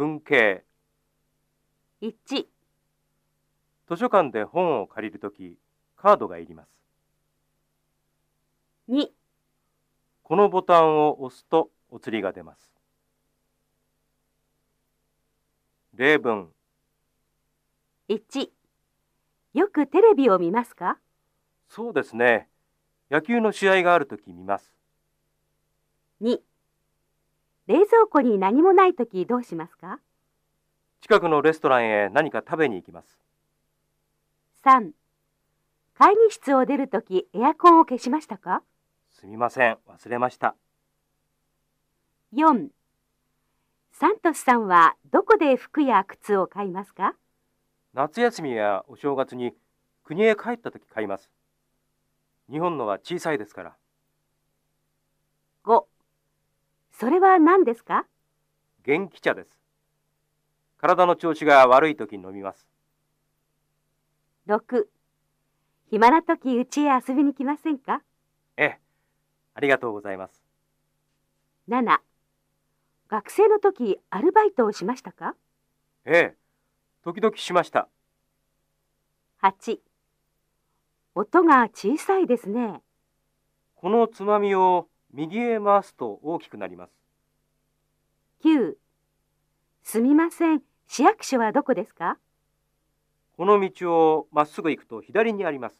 文系。1、図書館で本を借りるときカードがいります。2、このボタンを押すとお釣りが出ます。例文。1。よくテレビを見ますか？そうですね。野球の試合があるとき見ます。2。冷蔵庫に何もないときどうしますか？近くのレストランへ何か食べに行きます ?3。会議室を出るときエアコンを消しましたか？すみません忘れました ?4。サントスさんはどこで服や靴を買いますか？夏休みやお正月に国へ帰ったとき買います日本のは小さいですからそれは何ですか？元気茶です体の調子が悪いときに飲みます ?6。暇なときうちへ遊びに来ませんか？ええありがとうございます7。学生の時アルバイトをしましたか？ええ時々しました ?8。音が小さいですね。このつまみを右へ回すと大きくなります9。すみません。市役所はどこですか？この道をまっすぐ行くと左にあります